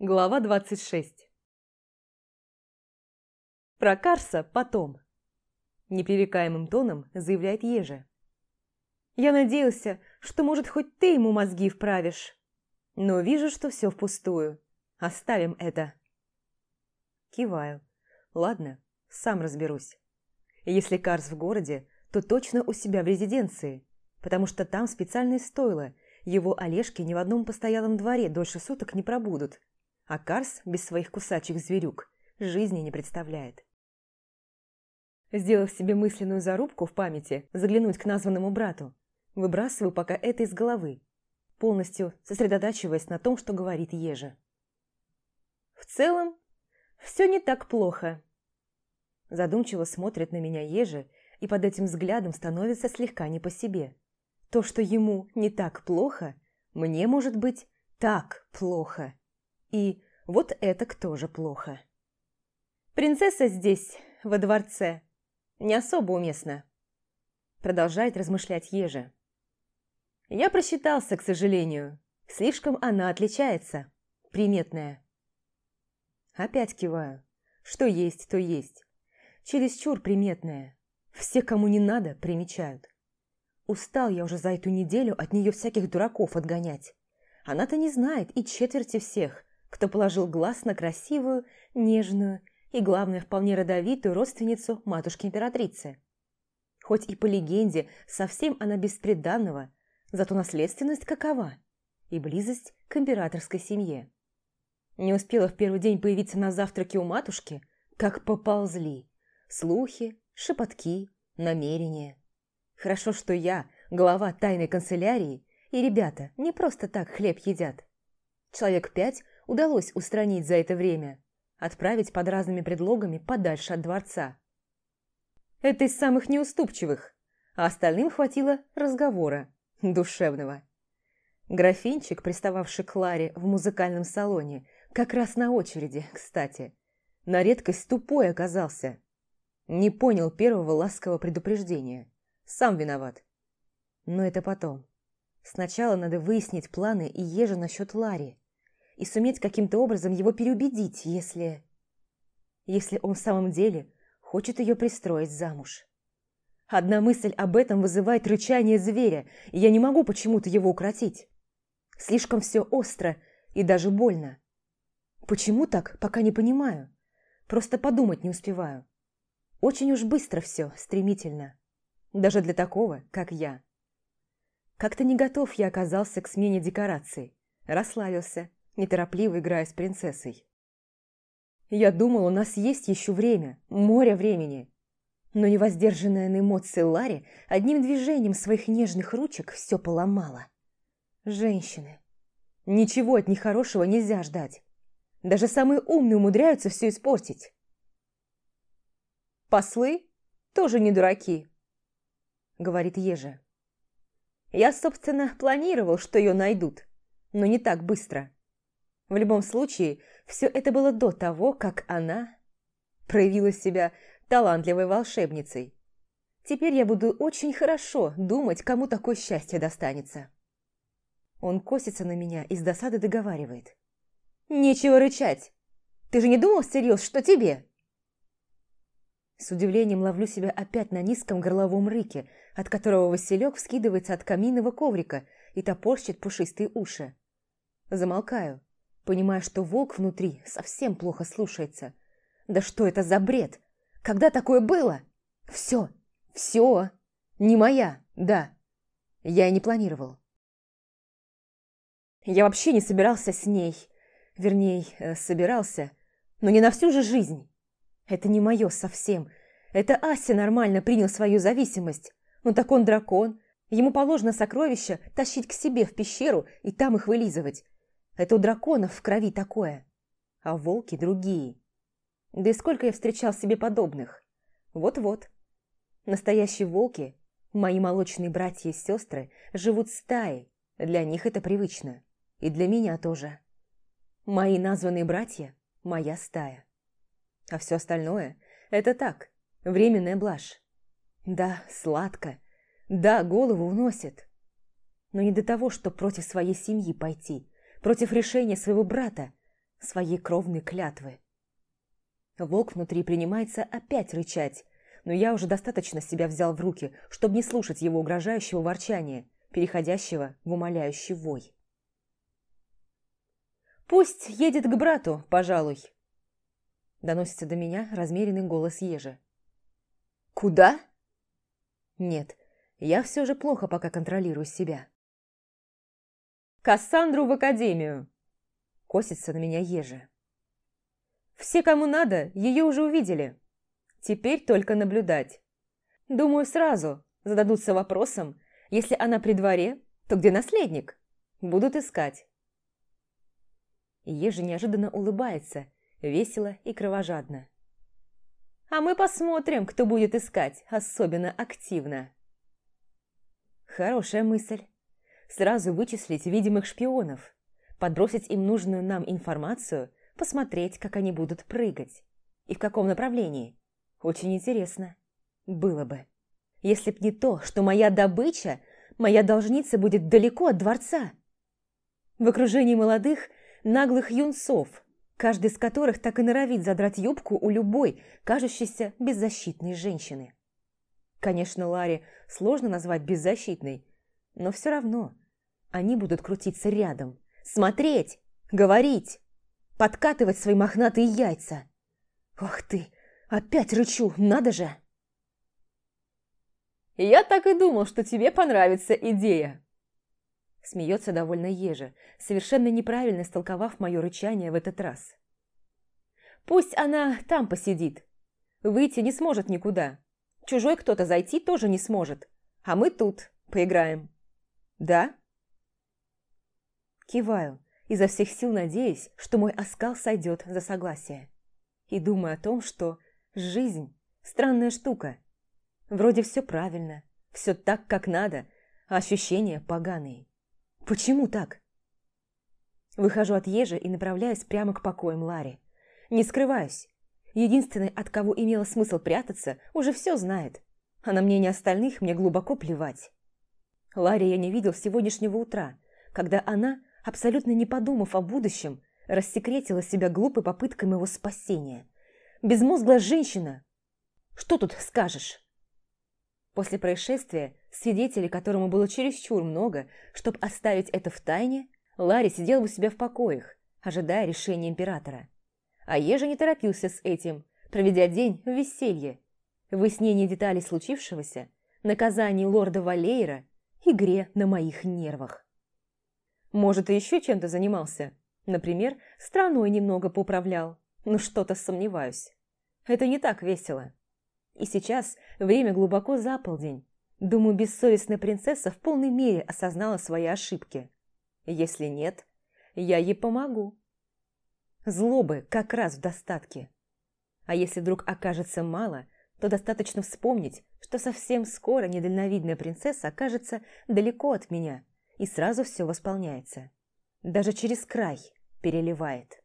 Глава 26 Про Карса потом. Непререкаемым тоном заявляет Ежа. Я надеялся, что, может, хоть ты ему мозги вправишь. Но вижу, что все впустую. Оставим это. Киваю. Ладно, сам разберусь. Если Карс в городе, то точно у себя в резиденции, потому что там специальное стойло, его Олежки ни в одном постоялом дворе дольше суток не пробудут а Карс без своих кусачих зверюк жизни не представляет. Сделав себе мысленную зарубку в памяти заглянуть к названному брату, выбрасываю пока это из головы, полностью сосредотачиваясь на том, что говорит Ежа. В целом, все не так плохо. Задумчиво смотрит на меня Ежа и под этим взглядом становится слегка не по себе. То, что ему не так плохо, мне может быть так плохо. И вот это кто же плохо. Принцесса здесь, во дворце, не особо уместна. Продолжает размышлять Ежа. Я просчитался, к сожалению. Слишком она отличается. Приметная. Опять киваю. Что есть, то есть. Чересчур приметная. Все, кому не надо, примечают. Устал я уже за эту неделю от нее всяких дураков отгонять. Она-то не знает и четверти всех, кто положил глаз на красивую, нежную и, главное, вполне родовитую родственницу матушки-императрицы. Хоть и по легенде совсем она беспреданного, зато наследственность какова и близость к императорской семье. Не успела в первый день появиться на завтраке у матушки, как поползли слухи, шепотки, намерения. Хорошо, что я, глава тайной канцелярии, и ребята не просто так хлеб едят. Человек пять удалось устранить за это время, отправить под разными предлогами подальше от дворца. Это из самых неуступчивых, а остальным хватило разговора, душевного. Графинчик, пристававший к Ларе в музыкальном салоне, как раз на очереди, кстати, на редкость тупой оказался. Не понял первого ласкового предупреждения. Сам виноват. Но это потом. Сначала надо выяснить планы и ежа насчет Лари и суметь каким-то образом его переубедить, если... Если он в самом деле хочет ее пристроить замуж. Одна мысль об этом вызывает рычание зверя, и я не могу почему-то его укротить. Слишком все остро и даже больно. Почему так, пока не понимаю. Просто подумать не успеваю. Очень уж быстро все, стремительно. Даже для такого, как я. Как-то не готов я оказался к смене декораций. Расслабился, неторопливо играя с принцессой. Я думал, у нас есть еще время, море времени. Но невоздержанная на эмоции Ларри одним движением своих нежных ручек все поломала. Женщины. Ничего от них хорошего нельзя ждать. Даже самые умные умудряются все испортить. «Послы тоже не дураки», — говорит Ежа. «Я, собственно, планировал, что ее найдут, но не так быстро. В любом случае, все это было до того, как она проявила себя талантливой волшебницей. Теперь я буду очень хорошо думать, кому такое счастье достанется. Он косится на меня и с досады договаривает. «Нечего рычать! Ты же не думал всерьез, что тебе?» С удивлением ловлю себя опять на низком горловом рыке, от которого Василек вскидывается от каминного коврика и топорщит пушистые уши. Замолкаю понимая, что волк внутри совсем плохо слушается. Да что это за бред? Когда такое было? Все, все, не моя, да. Я и не планировал. Я вообще не собирался с ней. Вернее, э, собирался, но не на всю же жизнь. Это не мое совсем. Это Ася нормально принял свою зависимость. Но так он дракон. Ему положено сокровища тащить к себе в пещеру и там их вылизывать. Это у драконов в крови такое, а волки другие. Да и сколько я встречал себе подобных. Вот-вот. Настоящие волки, мои молочные братья и сестры, живут стаей. Для них это привычно. И для меня тоже. Мои названные братья – моя стая. А все остальное – это так, временная блажь. Да, сладко. Да, голову уносит. Но не до того, что против своей семьи пойти – против решения своего брата, своей кровной клятвы. Волк внутри принимается опять рычать, но я уже достаточно себя взял в руки, чтобы не слушать его угрожающего ворчания, переходящего в умоляющий вой. «Пусть едет к брату, пожалуй», – доносится до меня размеренный голос ежа. «Куда?» «Нет, я все же плохо пока контролирую себя». «Кассандру в академию!» – косится на меня ежа. «Все, кому надо, ее уже увидели. Теперь только наблюдать. Думаю, сразу зададутся вопросом, если она при дворе, то где наследник? Будут искать. Ежи неожиданно улыбается, весело и кровожадно. А мы посмотрим, кто будет искать особенно активно. Хорошая мысль. Сразу вычислить видимых шпионов, подбросить им нужную нам информацию, посмотреть, как они будут прыгать и в каком направлении. Очень интересно. Было бы. Если б не то, что моя добыча, моя должница будет далеко от дворца. В окружении молодых, наглых юнцов, каждый из которых так и норовит задрать юбку у любой, кажущейся беззащитной женщины. Конечно, Ларе сложно назвать беззащитной, но все равно они будут крутиться рядом, смотреть, говорить, подкатывать свои мохнатые яйца. Ох ты, Опять рычу, надо же!» «Я так и думал, что тебе понравится идея!» Смеется довольно еже, совершенно неправильно истолковав мое рычание в этот раз. «Пусть она там посидит. Выйти не сможет никуда. Чужой кто-то зайти тоже не сможет. А мы тут поиграем. Да?» Киваю, изо всех сил надеясь, что мой оскал сойдет за согласие. И думаю о том, что Жизнь – странная штука. Вроде все правильно, все так, как надо, а ощущения поганые. Почему так? Выхожу от ежа и направляюсь прямо к покоям Ларри. Не скрываюсь. Единственный, от кого имело смысл прятаться, уже все знает. А на мнение остальных мне глубоко плевать. Ларри я не видел с сегодняшнего утра, когда она, абсолютно не подумав о будущем, рассекретила себя глупой попыткой моего спасения – безмозглая женщина. Что тут скажешь? После происшествия, свидетелей которому было чересчур много, чтобы оставить это в тайне, Ларри сидел у себя в покоях, ожидая решения императора. А Ежа не торопился с этим, проведя день в веселье, выяснении деталей случившегося, наказании лорда Валейра, игре на моих нервах. Может, и еще чем-то занимался. Например, страной немного поуправлял но что-то сомневаюсь. Это не так весело. И сейчас время глубоко за полдень. Думаю, бессовестная принцесса в полной мере осознала свои ошибки. Если нет, я ей помогу. Злобы как раз в достатке. А если вдруг окажется мало, то достаточно вспомнить, что совсем скоро недальновидная принцесса окажется далеко от меня, и сразу все восполняется. Даже через край переливает.